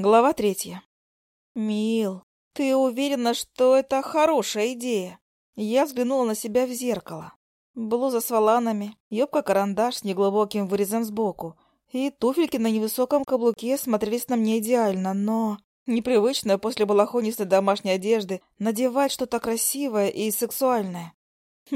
Глава третья. «Мил, ты уверена, что это хорошая идея?» Я взглянула на себя в зеркало. Блуза с воланами, юбка-карандаш с неглубоким вырезом сбоку и туфельки на невысоком каблуке смотрелись на мне идеально, но... Непривычно после балахонистой домашней одежды надевать что-то красивое и сексуальное.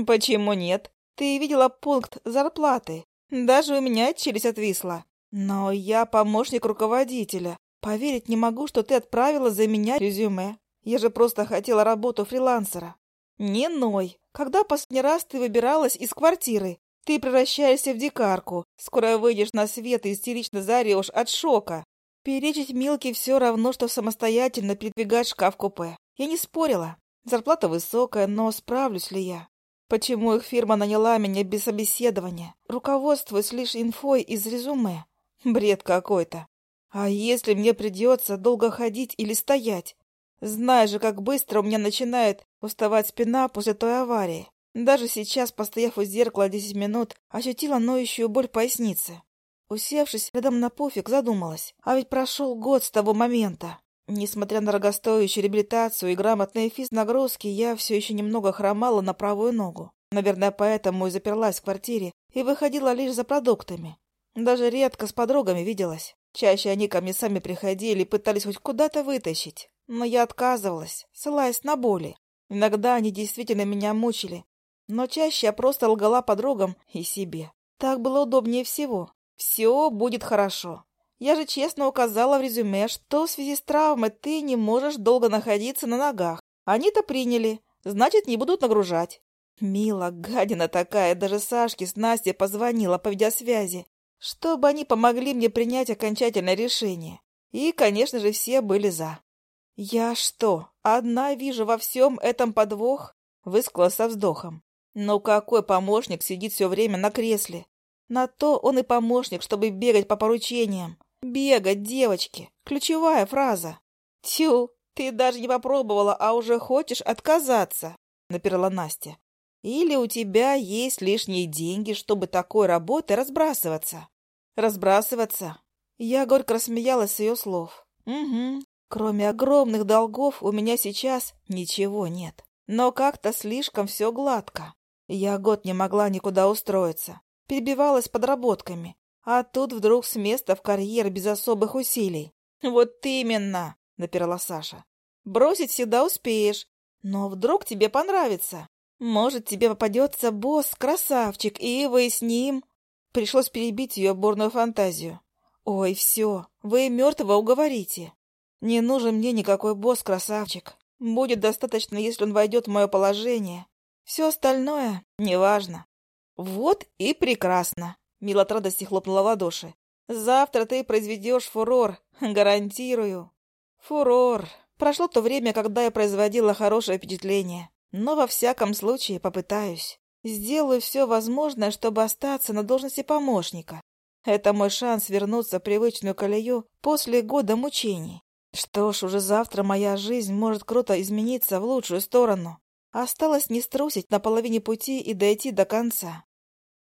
Почему нет? Ты видела пункт зарплаты. Даже у меня челюсть отвисла. Но я помощник руководителя, Поверить не могу, что ты отправила за меня резюме. Я же просто хотела работу фрилансера. Не ной. Когда последний раз ты выбиралась из квартиры? Ты превращаешься в дикарку. Скоро выйдешь на свет и истерично заорешь от шока. Перечить Милке все равно, что самостоятельно передвигать шкаф-купе. Я не спорила. Зарплата высокая, но справлюсь ли я? Почему их фирма наняла меня без собеседования, руководствуясь лишь инфой из резюме? Бред какой-то. А если мне придется долго ходить или стоять? Знаешь же, как быстро у меня начинает уставать спина после той аварии. Даже сейчас, постояв у зеркала десять минут, ощутила ноющую боль в пояснице. Усевшись рядом на пуфик, задумалась. А ведь прошел год с того момента. Несмотря на дорогостоящую реабилитацию и грамотные физнагрузки, я все еще немного хромала на правую ногу. Наверное, поэтому и заперлась в квартире и выходила лишь за продуктами. Даже редко с подругами виделась. Чаще они ко мне сами приходили и пытались хоть куда-то вытащить, но я отказывалась, ссылаясь на боли. Иногда они действительно меня мучили, но чаще я просто лгала подругам и себе. Так было удобнее всего. Все будет хорошо. Я же честно указала в резюме, что в связи с травмой ты не можешь долго находиться на ногах. Они-то приняли, значит, не будут нагружать. Мила, гадина такая, даже Сашке с Настей позвонила по видеосвязи чтобы они помогли мне принять окончательное решение. И, конечно же, все были за. «Я что, одна вижу во всем этом подвох?» — высказала со вздохом. «Ну какой помощник сидит все время на кресле? На то он и помощник, чтобы бегать по поручениям. Бегать, девочки! Ключевая фраза!» «Тю, ты даже не попробовала, а уже хочешь отказаться!» — напирала Настя. «Или у тебя есть лишние деньги, чтобы такой работой разбрасываться?» Разбрасываться? Я горько рассмеялась с ее слов. Угу. Кроме огромных долгов у меня сейчас ничего нет. Но как-то слишком все гладко. Я год не могла никуда устроиться. Перебивалась подработками. А тут вдруг с места в карьер без особых усилий. «Вот именно!» — напирала Саша. «Бросить всегда успеешь. Но вдруг тебе понравится. Может, тебе попадется босс-красавчик, и вы с ним...» Пришлось перебить ее бурную фантазию. «Ой, все, вы мертвого уговорите. Не нужен мне никакой босс-красавчик. Будет достаточно, если он войдет в мое положение. Все остальное неважно». «Вот и прекрасно!» — Мила от радости хлопнула ладоши. «Завтра ты произведешь фурор, гарантирую». «Фурор. Прошло то время, когда я производила хорошее впечатление. Но во всяком случае попытаюсь». Сделаю все возможное, чтобы остаться на должности помощника. Это мой шанс вернуться в привычную колею после года мучений. Что ж, уже завтра моя жизнь может круто измениться в лучшую сторону. Осталось не струсить на половине пути и дойти до конца.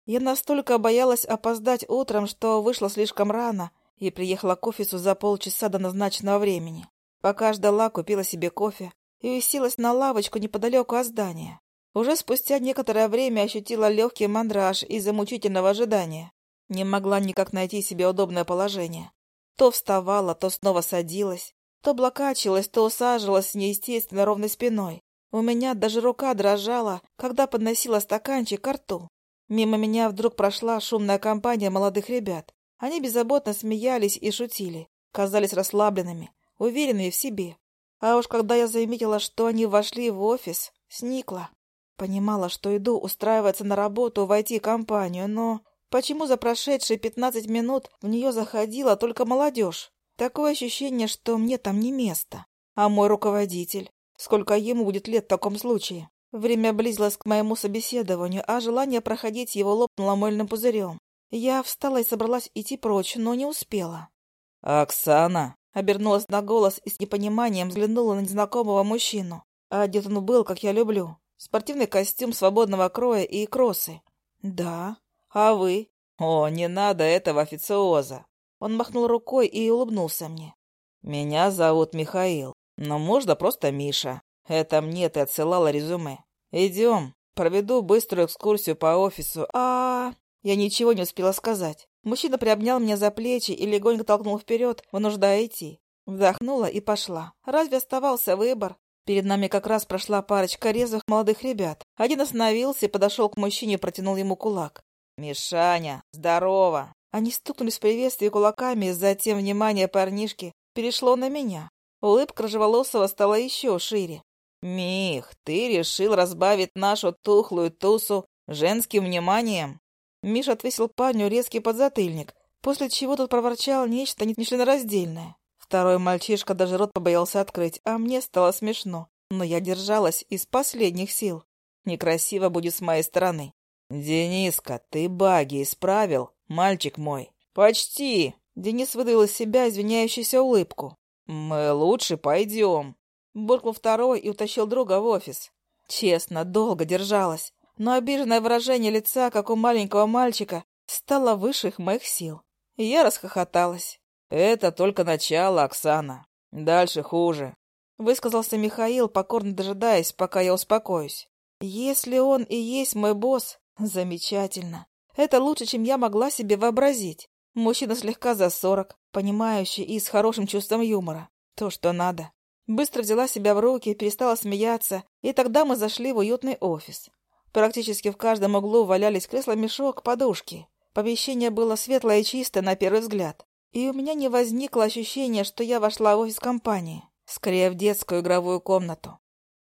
Я настолько боялась опоздать утром, что вышла слишком рано и приехала к офису за полчаса до назначенного времени. Пока ждала, купила себе кофе и уселась на лавочку неподалеку от здания. Уже спустя некоторое время ощутила легкий мандраж из-за мучительного ожидания. Не могла никак найти себе удобное положение. То вставала, то снова садилась, то блокачилась, то усаживалась с неестественно ровной спиной. У меня даже рука дрожала, когда подносила стаканчик к рту. Мимо меня вдруг прошла шумная компания молодых ребят. Они беззаботно смеялись и шутили, казались расслабленными, уверенными в себе. А уж когда я заметила, что они вошли в офис, сникла. Понимала, что иду устраиваться на работу в IT-компанию, но почему за прошедшие пятнадцать минут в нее заходила только молодежь? Такое ощущение, что мне там не место. А мой руководитель? Сколько ему будет лет в таком случае? Время близилось к моему собеседованию, а желание проходить его лопнуло мыльным пузырем. Я встала и собралась идти прочь, но не успела. «Оксана!» Обернулась на голос и с непониманием взглянула на незнакомого мужчину. Одет он был, как я люблю. Спортивный костюм свободного кроя и кроссы. Да. А вы? О, не надо этого официоза. Он махнул рукой и улыбнулся мне. Меня зовут Михаил, но можно просто Миша. Это мне ты отсылала резюме. Идем, проведу быструю экскурсию по офису. А, Я ничего не успела сказать. Мужчина приобнял меня за плечи и легонько толкнул вперед, вынуждая идти. Вдохнула и пошла. Разве оставался выбор? Перед нами как раз прошла парочка резвых молодых ребят. Один остановился и подошел к мужчине и протянул ему кулак. «Мишаня, здорово!» Они стукнулись в приветствии кулаками, затем внимание парнишки перешло на меня. Улыбка рыжеволосого стала еще шире. «Мих, ты решил разбавить нашу тухлую тусу женским вниманием?» Миша отвесил парню резкий подзатыльник, после чего тот проворчал нечто нечленораздельное. Второй мальчишка даже рот побоялся открыть, а мне стало смешно. Но я держалась из последних сил. Некрасиво будет с моей стороны. «Дениска, ты баги исправил, мальчик мой?» «Почти!» Денис выдавил из себя извиняющуюся улыбку. «Мы лучше пойдем!» Буркнул второй и утащил друга в офис. Честно, долго держалась, но обиженное выражение лица, как у маленького мальчика, стало выше их моих сил. Я расхохоталась. «Это только начало, Оксана. Дальше хуже», — высказался Михаил, покорно дожидаясь, пока я успокоюсь. «Если он и есть мой босс, замечательно. Это лучше, чем я могла себе вообразить. Мужчина слегка за сорок, понимающий и с хорошим чувством юмора. То, что надо. Быстро взяла себя в руки, перестала смеяться, и тогда мы зашли в уютный офис. Практически в каждом углу валялись кресла-мешок, подушки. Помещение было светлое и чистое на первый взгляд. И у меня не возникло ощущения, что я вошла в офис компании, скорее в детскую игровую комнату.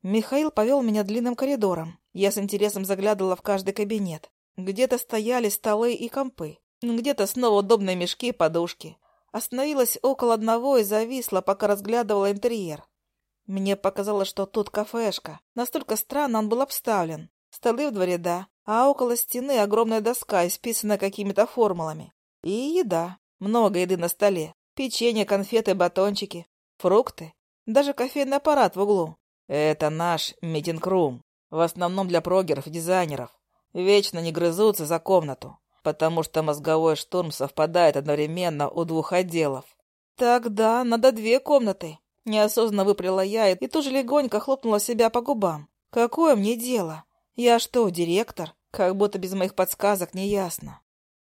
Михаил повел меня длинным коридором. Я с интересом заглядывала в каждый кабинет. Где-то стояли столы и компы, где-то снова удобные мешки и подушки. Остановилась около одного и зависла, пока разглядывала интерьер. Мне показалось, что тут кафешка. Настолько странно он был обставлен. Столы в два ряда, а около стены огромная доска, исписанная какими-то формулами. И еда. Много еды на столе. Печенье, конфеты, батончики, фрукты. Даже кофейный аппарат в углу. Это наш митинг-рум. В основном для прогеров и дизайнеров. Вечно не грызутся за комнату, потому что мозговой штурм совпадает одновременно у двух отделов. Тогда надо две комнаты. Неосознанно выплела я и тут же легонько хлопнула себя по губам. Какое мне дело? Я что, директор? Как будто без моих подсказок не ясно.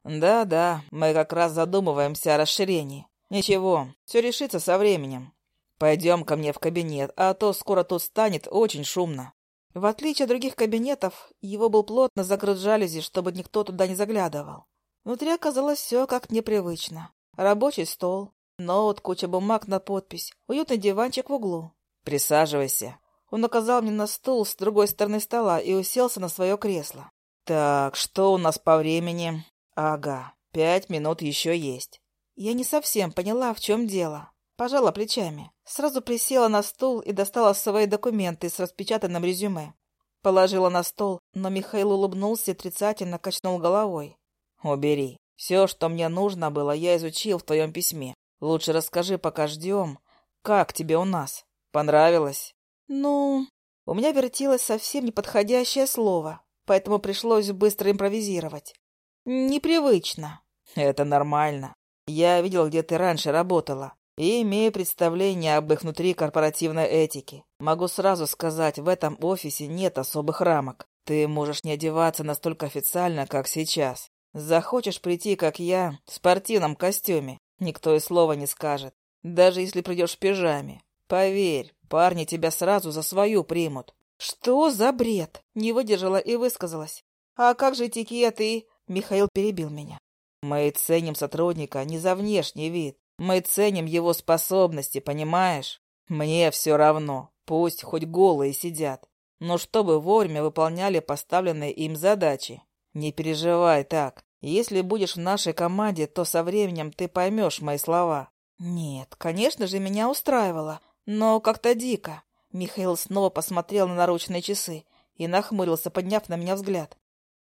«Да-да, мы как раз задумываемся о расширении. Ничего, все решится со временем. Пойдем ко мне в кабинет, а то скоро тут станет очень шумно». В отличие от других кабинетов, его был плотно закрыт жалюзи, чтобы никто туда не заглядывал. Внутри оказалось все как непривычно. Рабочий стол, ноут, куча бумаг на подпись, уютный диванчик в углу. «Присаживайся». Он указал мне на стул с другой стороны стола и уселся на свое кресло. «Так, что у нас по времени?» «Ага, пять минут еще есть». Я не совсем поняла, в чем дело. Пожала плечами. Сразу присела на стул и достала свои документы с распечатанным резюме. Положила на стол, но Михаил улыбнулся и отрицательно качнул головой. «Убери. Все, что мне нужно было, я изучил в твоем письме. Лучше расскажи, пока ждем. Как тебе у нас? Понравилось?» «Ну...» У меня вертелось совсем неподходящее слово, поэтому пришлось быстро импровизировать. Непривычно. Это нормально. Я видел, где ты раньше работала, и имею представление об их внутрикорпоративной этике. Могу сразу сказать, в этом офисе нет особых рамок. Ты можешь не одеваться настолько официально, как сейчас. Захочешь прийти, как я, в спортивном костюме, никто и слова не скажет. Даже если придешь в пижаме. Поверь, парни тебя сразу за свою примут. Что за бред? Не выдержала и высказалась. А как же этикет и... Михаил перебил меня. Мы ценим сотрудника не за внешний вид. Мы ценим его способности, понимаешь? Мне все равно. Пусть хоть голые сидят. Но чтобы вовремя выполняли поставленные им задачи. Не переживай так. Если будешь в нашей команде, то со временем ты поймешь мои слова. Нет, конечно же, меня устраивало. Но как-то дико. Михаил снова посмотрел на наручные часы и нахмурился, подняв на меня взгляд.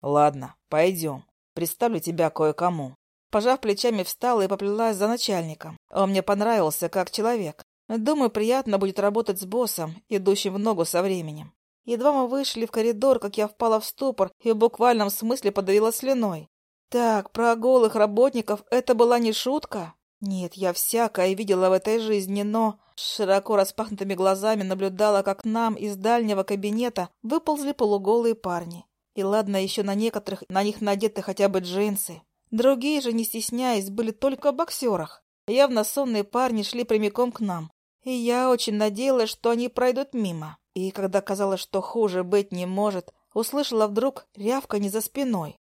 Ладно, пойдем. Представлю тебя кое-кому». Пожав плечами, встала и поплелась за начальником. Он мне понравился как человек. Думаю, приятно будет работать с боссом, идущим в ногу со временем. Едва мы вышли в коридор, как я впала в ступор и в буквальном смысле подавила слюной. Так, про голых работников это была не шутка. Нет, я всякое видела в этой жизни, но... Широко распахнутыми глазами наблюдала, как нам из дальнего кабинета выползли полуголые парни. И ладно, еще на некоторых на них надеты хотя бы джинсы. Другие же, не стесняясь, были только в боксерах. Явно сонные парни шли прямиком к нам. И я очень надеялась, что они пройдут мимо. И когда казалось, что хуже быть не может, услышала вдруг рявканье за спиной.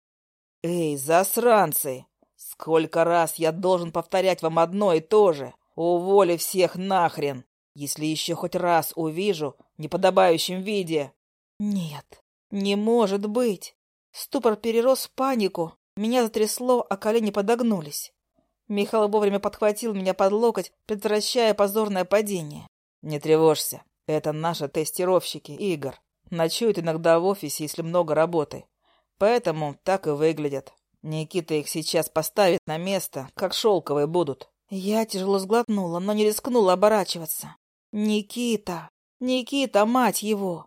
«Эй, засранцы! Сколько раз я должен повторять вам одно и то же? Уволи всех нахрен, если еще хоть раз увижу в неподобающем виде!» «Нет, не может быть!» Ступор перерос в панику. Меня затрясло, а колени подогнулись. Михаил вовремя подхватил меня под локоть, предотвращая позорное падение. «Не тревожься. Это наши тестировщики, Игорь. Ночуют иногда в офисе, если много работы. Поэтому так и выглядят. Никита их сейчас поставит на место, как шелковые будут. Я тяжело сглотнула, но не рискнула оборачиваться. Никита! Никита, мать его!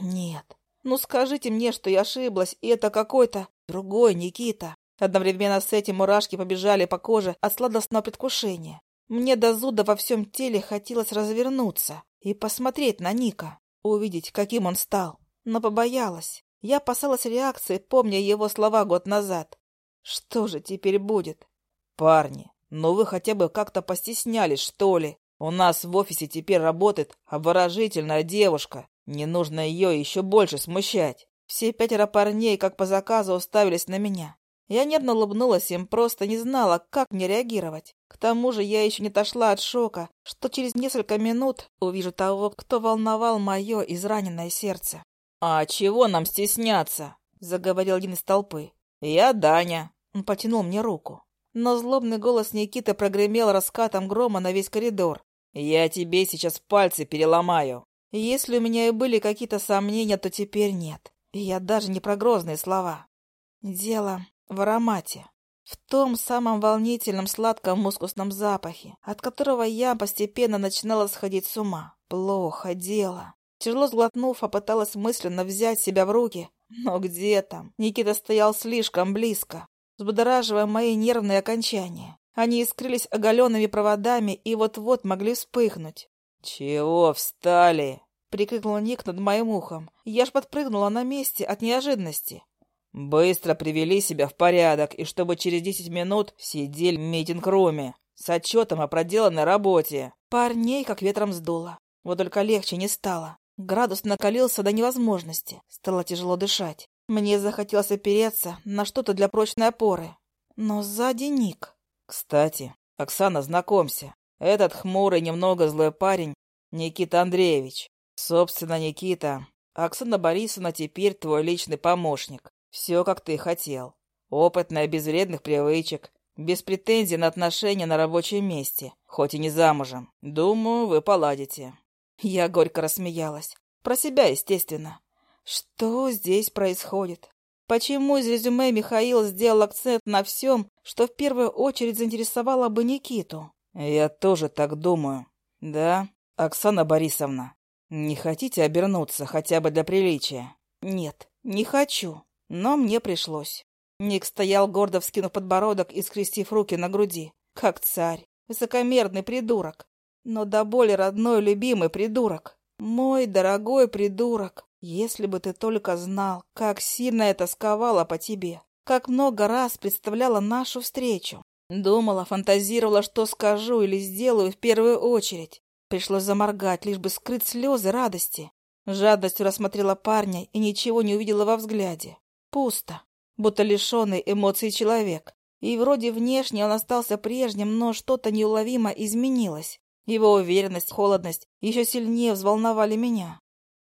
Нет. Ну скажите мне, что я ошиблась, и это какой-то другой Никита. Одновременно с этим мурашки побежали по коже от сладостного предвкушения. Мне до зуда во всем теле хотелось развернуться и посмотреть на Ника, увидеть, каким он стал. Но побоялась. Я опасалась реакции, помня его слова год назад. Что же теперь будет? Парни, ну вы хотя бы как-то постеснялись, что ли? У нас в офисе теперь работает обворожительная девушка. Не нужно ее еще больше смущать. Все пятеро парней, как по заказу, уставились на меня. Я нервно улыбнулась им, просто не знала, как мне реагировать. К тому же я еще не дошла от шока, что через несколько минут увижу того, кто волновал мое израненное сердце. «А чего нам стесняться?» — заговорил один из толпы. «Я Даня». Он потянул мне руку. Но злобный голос Никиты прогремел раскатом грома на весь коридор. «Я тебе сейчас пальцы переломаю». Если у меня и были какие-то сомнения, то теперь нет. И я даже не про грозные слова. Дело в аромате. В том самом волнительном сладком мускусном запахе, от которого я постепенно начинала сходить с ума. Плохо дело. Тяжело сглотнув, попыталась мысленно взять себя в руки. Но где там? Никита стоял слишком близко, взбудораживая мои нервные окончания. Они искрились оголенными проводами и вот-вот могли вспыхнуть. «Чего встали?» — прикрикнул Ник над моим ухом. Я ж подпрыгнула на месте от неожиданности. Быстро привели себя в порядок, и чтобы через десять минут сидели в митинг-руме с отчетом о проделанной работе. Парней как ветром сдуло. Вот только легче не стало. Градус накалился до невозможности. Стало тяжело дышать. Мне захотелось опереться на что-то для прочной опоры. Но сзади Ник. Кстати, Оксана, знакомься. Этот хмурый, немного злой парень — Никита Андреевич. Собственно, Никита. Оксана Борисовна теперь твой личный помощник. Все, как ты хотел. Опытная, без вредных привычек, без претензий на отношения на рабочем месте, хоть и не замужем. Думаю, вы поладите». Я горько рассмеялась. Про себя, естественно. Что здесь происходит? Почему из резюме Михаил сделал акцент на всем, что в первую очередь заинтересовало бы Никиту? Я тоже так думаю. Да, Оксана Борисовна, не хотите обернуться хотя бы для приличия? Нет, не хочу. Но мне пришлось. Ник стоял, гордо вскинув подбородок и скрестив руки на груди, как царь, высокомерный придурок. Но до боли родной любимый придурок. Мой дорогой придурок, если бы ты только знал, как сильно это сковало по тебе, как много раз представляла нашу встречу. Думала, фантазировала, что скажу или сделаю в первую очередь. Пришлось заморгать, лишь бы скрыть слезы радости. Жадностью рассмотрела парня и ничего не увидела во взгляде. Пусто, будто лишенный эмоций человек. И вроде внешне он остался прежним, но что-то неуловимо изменилось. Его уверенность, холодность еще сильнее взволновали меня.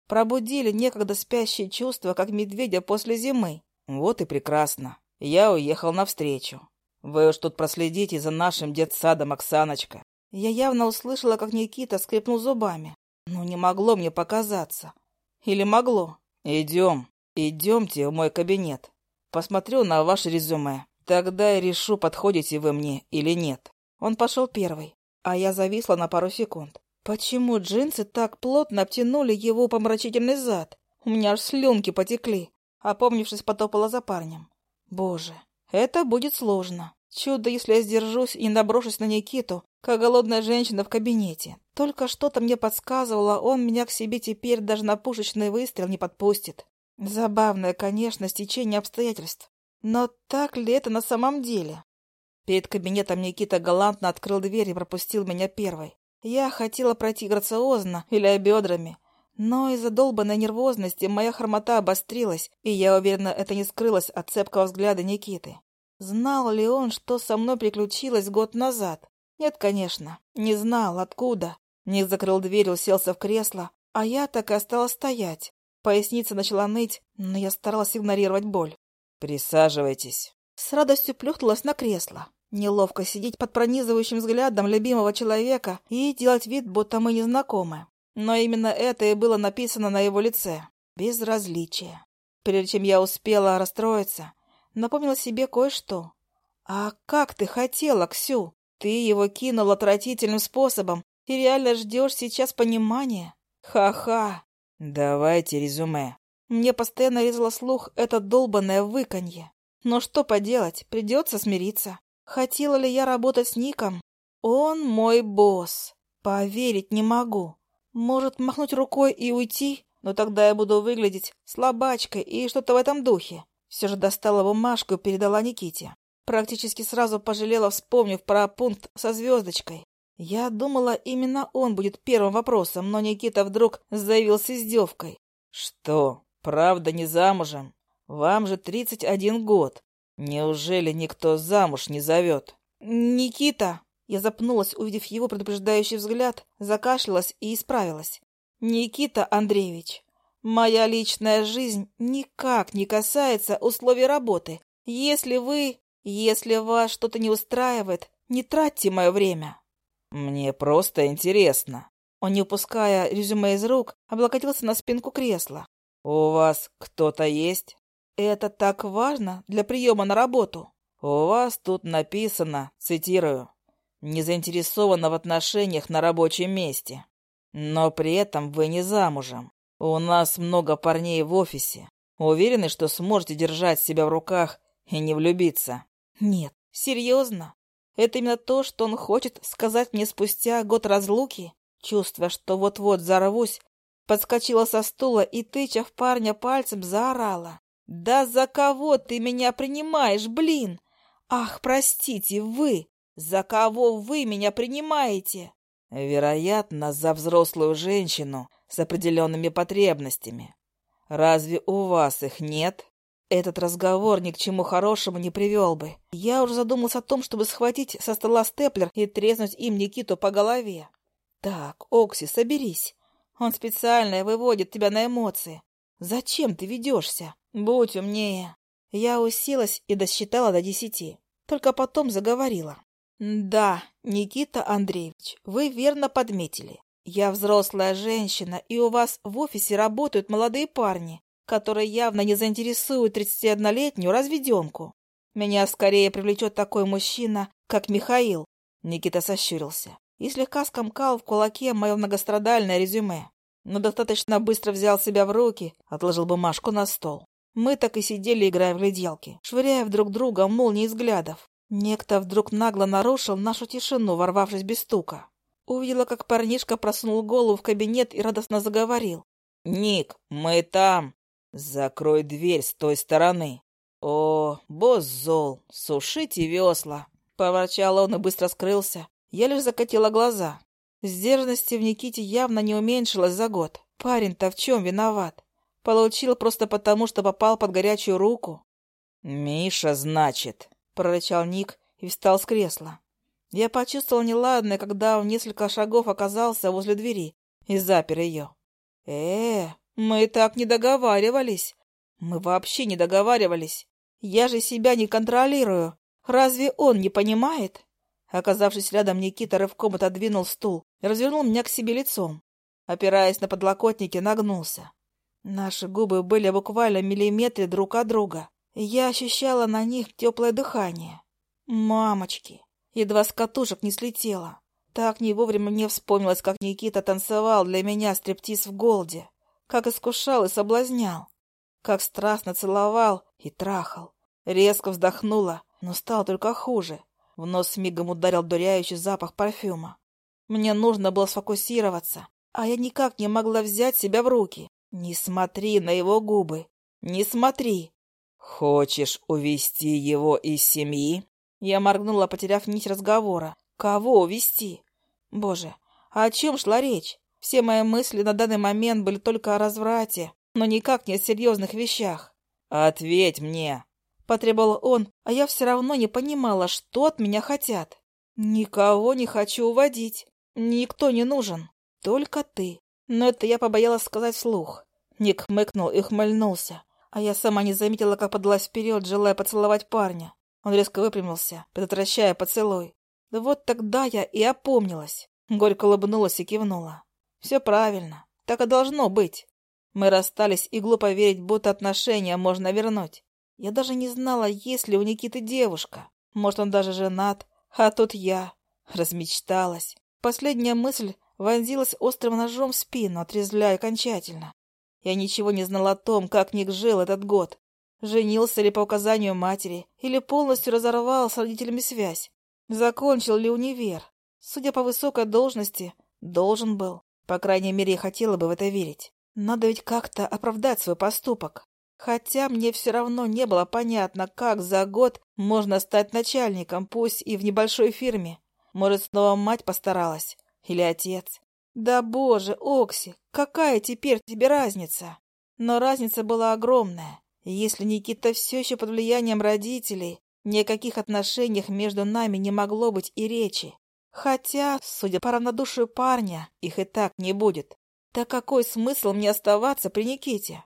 Пробудили некогда спящие чувства, как медведя после зимы. Вот и прекрасно. Я уехал навстречу. Вы уж тут проследите за нашим детсадом, Оксаночка. Я явно услышала, как Никита скрипнул зубами. Но не могло мне показаться. Или могло? Идем. «Идемте в мой кабинет. Посмотрю на ваше резюме. Тогда я решу, подходите вы мне или нет». Он пошел первый, а я зависла на пару секунд. Почему джинсы так плотно обтянули его помрачительный зад? У меня аж слюнки потекли. Опомнившись, потопала за парнем. Боже, это будет сложно. Чудо, если я сдержусь и наброшусь на Никиту, как голодная женщина в кабинете. Только что-то мне подсказывало, он меня к себе теперь даже на пушечный выстрел не подпустит. Забавное, конечно, стечение обстоятельств. Но так ли это на самом деле? Перед кабинетом Никита галантно открыл дверь и пропустил меня первой. Я хотела пройти грациозно или бедрами, но из-за долбанной нервозности моя хромота обострилась, и я уверена, это не скрылось от цепкого взгляда Никиты. Знал ли он, что со мной приключилось год назад? Нет, конечно, не знал, откуда. Ник закрыл дверь уселся в кресло, а я так и осталась стоять. Поясница начала ныть, но я старалась игнорировать боль. «Присаживайтесь». С радостью плюхнулась на кресло. Неловко сидеть под пронизывающим взглядом любимого человека и делать вид, будто мы не знакомы. Но именно это и было написано на его лице. Безразличие. Прежде чем я успела расстроиться, напомнила себе кое-что. «А как ты хотела, Ксю? Ты его кинула отвратительным способом и реально ждешь сейчас понимания? Ха-ха!» «Давайте резюме». Мне постоянно резало слух это долбанное выканье. Но что поделать, придется смириться. Хотела ли я работать с Ником? Он мой босс. Поверить не могу. Может, махнуть рукой и уйти? Но тогда я буду выглядеть слабачкой и что-то в этом духе. Все же достала бумажку и передала Никите. Практически сразу пожалела, вспомнив про пункт со звездочкой. Я думала, именно он будет первым вопросом, но Никита вдруг заявил с издевкой. «Что, правда не замужем? Вам же тридцать один год. Неужели никто замуж не зовет? Никита! Я запнулась, увидев его предупреждающий взгляд, закашлялась и исправилась. Никита Андреевич, моя личная жизнь никак не касается условий работы. Если вы... Если вас что-то не устраивает, не тратьте мое время. Мне просто интересно. Он, не упуская резюме из рук, облокотился на спинку кресла. «У вас кто-то есть?» Это так важно для приема на работу. У вас тут написано, цитирую, «не заинтересована в отношениях на рабочем месте». Но при этом вы не замужем. У нас много парней в офисе. Уверены, что сможете держать себя в руках и не влюбиться? Нет, серьезно. Это именно то, что он хочет сказать мне спустя год разлуки? Чувствуя, что вот-вот взорвусь, подскочила со стула и, тыча в парня пальцем, заорала. «Да за кого ты меня принимаешь, блин? Ах, простите, вы! За кого вы меня принимаете?» «Вероятно, за взрослую женщину с определенными потребностями. Разве у вас их нет?» Этот разговор ни к чему хорошему не привел бы. Я уже задумался о том, чтобы схватить со стола степлер и треснуть им Никиту по голове. «Так, Окси, соберись. Он специально выводит тебя на эмоции. Зачем ты ведешься? Будь умнее. Я уселась и досчитала до десяти. Только потом заговорила. Да, Никита Андреевич, вы верно подметили. Я взрослая женщина, и у вас в офисе работают молодые парни, которые явно не заинтересуют 31-летнюю разведенку. Меня скорее привлечет такой мужчина, как Михаил. Никита сощурился и слегка скомкал в кулаке мое многострадальное резюме но достаточно быстро взял себя в руки, отложил бумажку на стол. Мы так и сидели, играя в гляделки, швыряя друг друга молнии взглядов. Некто вдруг нагло нарушил нашу тишину, ворвавшись без стука. Увидела, как парнишка просунул голову в кабинет и радостно заговорил. «Ник, мы там! Закрой дверь с той стороны!» «О, босс зол, сушите весла!» Поворчал он и быстро скрылся. Я лишь закатила глаза. Сдержанности в Никите явно не уменьшилось за год. Парень-то в чем виноват? Получил просто потому, что попал под горячую руку. «Миша, значит», — прорычал Ник и встал с кресла. Я почувствовал неладное, когда он несколько шагов оказался возле двери и запер ее. э мы так не договаривались. Мы вообще не договаривались. Я же себя не контролирую. Разве он не понимает?» Оказавшись рядом, Никита рывком отодвинул стул и развернул меня к себе лицом. Опираясь на подлокотники, нагнулся. Наши губы были буквально в миллиметре друг от друга. Я ощущала на них теплое дыхание. Мамочки! Едва с катушек не слетела. Так не вовремя мне вспомнилось, как Никита танцевал для меня стриптиз в голде. Как искушал и соблазнял. Как страстно целовал и трахал. Резко вздохнула но стало только хуже. В нос мигом ударил дуряющий запах парфюма. Мне нужно было сфокусироваться, а я никак не могла взять себя в руки. Не смотри на его губы. Не смотри. Хочешь увести его из семьи? Я моргнула, потеряв нить разговора. Кого увести? Боже, о чем шла речь? Все мои мысли на данный момент были только о разврате, но никак не о серьезных вещах. «Ответь мне!» — потребовал он, а я все равно не понимала, что от меня хотят. «Никого не хочу уводить. Никто не нужен. Только ты». Но это я побоялась сказать вслух. Ник хмыкнул и хмыльнулся, а я сама не заметила, как подалась вперед, желая поцеловать парня. Он резко выпрямился, предотвращая поцелуй. Да вот тогда я и опомнилась. Горько улыбнулась и кивнула. Все правильно. Так и должно быть. Мы расстались, и глупо верить, будто отношения можно вернуть. Я даже не знала, есть ли у Никиты девушка. Может, он даже женат. А тут я. Размечталась. Последняя мысль вонзилась острым ножом в спину, отрезвляя окончательно. Я ничего не знала о том, как Ник жил этот год. Женился ли по указанию матери, или полностью разорвал с родителями связь. Закончил ли универ. Судя по высокой должности, должен был. По крайней мере, я хотела бы в это верить. Надо ведь как-то оправдать свой поступок. Хотя мне все равно не было понятно, как за год можно стать начальником, пусть и в небольшой фирме. Может, снова мать постаралась? Или отец? Да боже, Окси, какая теперь тебе разница? Но разница была огромная. Если Никита все еще под влиянием родителей, ни о каких отношениях между нами не могло быть и речи. Хотя, судя по равнодушию парня, их и так не будет. Так какой смысл мне оставаться при Никите?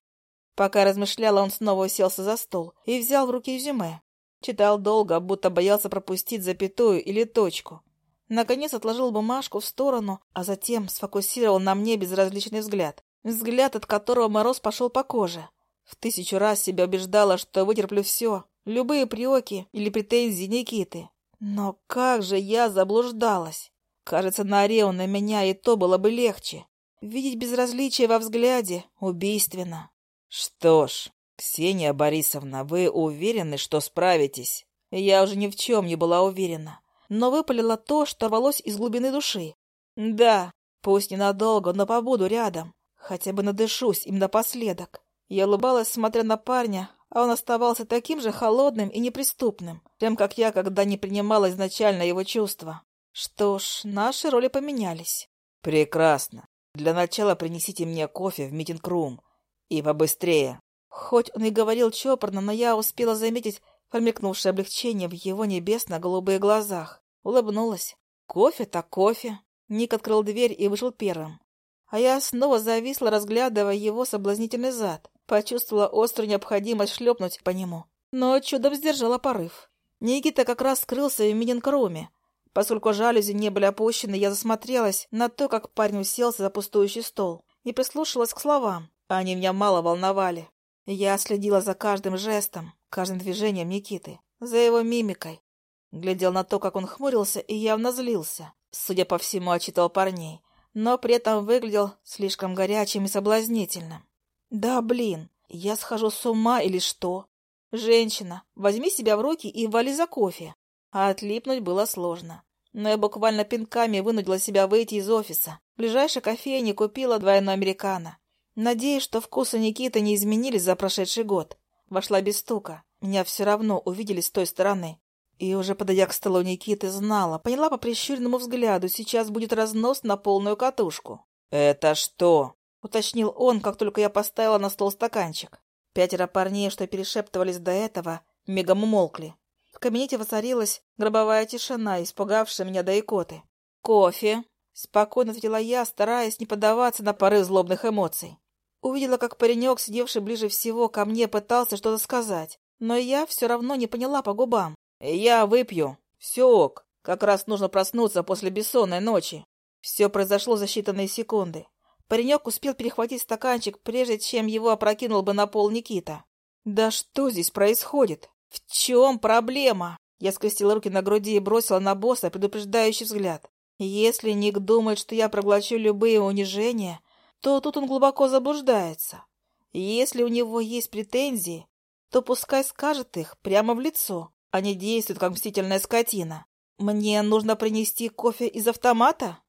Пока размышляла, он снова уселся за стол и взял в руки резюме. Читал долго, будто боялся пропустить запятую или точку. Наконец отложил бумажку в сторону, а затем сфокусировал на мне безразличный взгляд. Взгляд, от которого мороз пошел по коже. В тысячу раз себя убеждала, что вытерплю все, любые приоки или претензии Никиты. Но как же я заблуждалась! Кажется, на Арео на меня и то было бы легче. Видеть безразличие во взгляде убийственно. Что ж, Ксения Борисовна, вы уверены, что справитесь? Я уже ни в чем не была уверена, но выпалила то, что рвалось из глубины души. Да, пусть ненадолго, но побуду рядом. Хотя бы надышусь им напоследок. Я улыбалась, смотря на парня, а он оставался таким же холодным и неприступным, тем, как я, когда не принимала изначально его чувства. Что ж, наши роли поменялись. Прекрасно. Для начала принесите мне кофе в митинг-рум. И побыстрее. Хоть он и говорил чопорно, но я успела заметить промелькнувшее облегчение в его небесно-голубых глазах. Улыбнулась. Кофе так кофе. Ник открыл дверь и вышел первым. А я снова зависла, разглядывая его соблазнительный зад. Почувствовала острую необходимость шлепнуть по нему. Но чудом сдержала порыв. Никита как раз скрылся в митинг-руме. Поскольку жалюзи не были опущены, я засмотрелась на то, как парень уселся за пустующий стол, и прислушалась к словам. Они меня мало волновали. Я следила за каждым жестом, каждым движением Никиты, за его мимикой. Глядел на то, как он хмурился и явно злился. Судя по всему, отчитывал парней, но при этом выглядел слишком горячим и соблазнительным. Да, блин, я схожу с ума или что? Женщина, возьми себя в руки и вали за кофе. А отлипнуть было сложно. Но я буквально пинками вынудила себя выйти из офиса. В ближайшей кофейне купила двойной американо. Надеюсь, что вкусы Никиты не изменились за прошедший год. Вошла без стука. Меня все равно увидели с той стороны. И уже подойдя к столу Никиты, знала, поняла по прищуренному взгляду, сейчас будет разнос на полную катушку. «Это что?» уточнил он, как только я поставила на стол стаканчик. Пятеро парней, что перешептывались до этого, мигом умолкли. В кабинете воцарилась гробовая тишина, испугавшая меня до икоты. «Кофе!» — спокойно ответила я, стараясь не поддаваться на порыв злобных эмоций. Увидела, как паренек, сидевший ближе всего ко мне, пытался что-то сказать, но я все равно не поняла по губам. «Я выпью. Все ок. Как раз нужно проснуться после бессонной ночи». Все произошло за считанные секунды. Паренек успел перехватить стаканчик, прежде чем его опрокинул бы на пол Никита. «Да что здесь происходит? В чем проблема?» Я скрестила руки на груди и бросила на босса предупреждающий взгляд. «Если Ник думает, что я проглочу любые унижения, то тут он глубоко заблуждается. Если у него есть претензии, то пускай скажет их прямо в лицо, Они действуют, как мстительная скотина. Мне нужно принести кофе из автомата?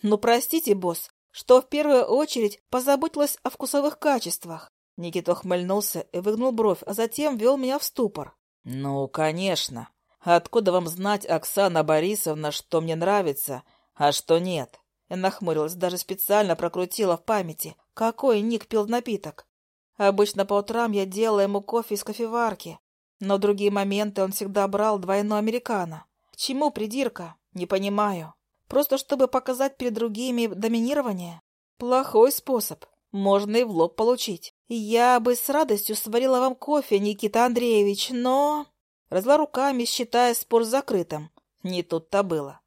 Ну, простите, босс, что в первую очередь позаботилась о вкусовых качествах. Никита ухмыльнулся и выгнул бровь, а затем вел меня в ступор. «Ну, конечно. Откуда вам знать, Оксана Борисовна, что мне нравится, а что нет?» Нахмурилась, даже специально прокрутила в памяти, какой Ник пил напиток. Обычно по утрам я делала ему кофе из кофеварки, но в другие моменты он всегда брал двойной американо. К чему придирка? Не понимаю. Просто чтобы показать перед другими доминирование? Плохой способ. Можно и в лоб получить. Я бы с радостью сварила вам кофе, Никита Андреевич, но... Разла руками, считая спор закрытым. Не тут-то было.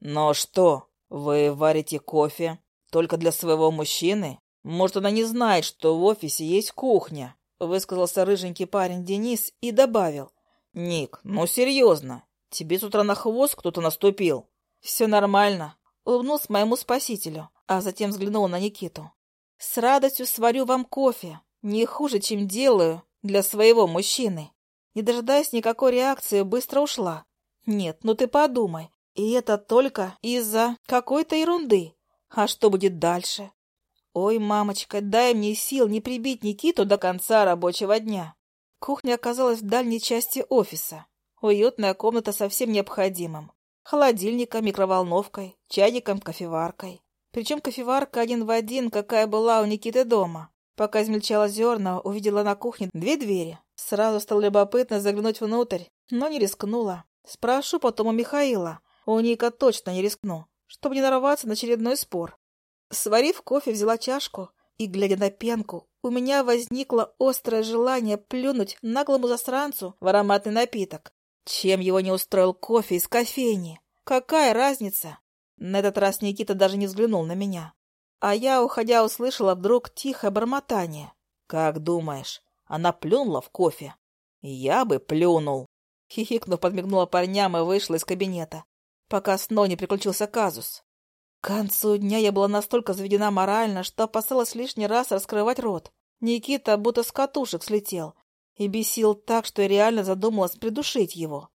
Но что, вы варите кофе только для своего мужчины? Может, она не знает, что в офисе есть кухня? Высказался рыженький парень Денис и добавил. Ник, ну серьезно, тебе с утра на хвост кто-то наступил. Все нормально. Улыбнулся моему спасителю, а затем взглянула на Никиту. С радостью сварю вам кофе. Не хуже, чем делаю для своего мужчины. Не дожидаясь никакой реакции, быстро ушла. Нет, ну ты подумай. И это только из-за какой-то ерунды. А что будет дальше? Ой, мамочка, дай мне сил не прибить Никиту до конца рабочего дня. Кухня оказалась в дальней части офиса. Уютная комната со всем необходимым. Холодильником, микроволновкой, чайником, кофеваркой. Причем кофеварка один в один, какая была у Никиты дома. Пока измельчала зерна, увидела на кухне две двери. Сразу стало любопытно заглянуть внутрь, но не рискнула. Спрошу потом у Михаила. У Ника точно не рискну, чтобы не нарваться на очередной спор. Сварив кофе, взяла чашку, и, глядя на пенку, у меня возникло острое желание плюнуть наглому засранцу в ароматный напиток. Чем его не устроил кофе из кофейни? Какая разница? На этот раз Никита даже не взглянул на меня. А я, уходя, услышала вдруг тихое бормотание. «Как думаешь, она плюнула в кофе?» «Я бы плюнул!» Хихикнув, подмигнула парням и вышла из кабинета, пока снова не приключился казус. К концу дня я была настолько заведена морально, что опасалась лишний раз раскрывать рот. Никита будто с катушек слетел и бесил так, что я реально задумалась придушить его.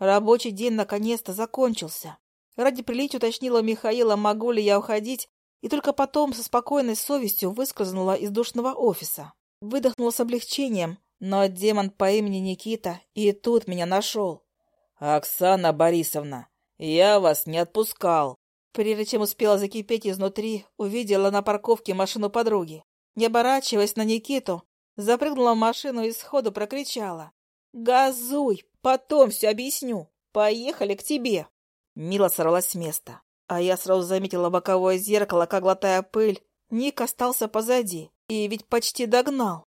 Рабочий день наконец-то закончился. Ради приличия уточнила Михаила, могу ли я уходить, и только потом со спокойной совестью выскользнула из душного офиса. Выдохнула с облегчением, но демон по имени Никита и тут меня нашел. «Оксана Борисовна, я вас не отпускал!» Прежде чем успела закипеть изнутри, увидела на парковке машину подруги. Не оборачиваясь на Никиту, запрыгнула в машину и сходу прокричала. «Газуй! Потом все объясню! Поехали к тебе!» Мила сорвалась с места, а я сразу заметила боковое зеркало, как глотая пыль. Ник остался позади и ведь почти догнал.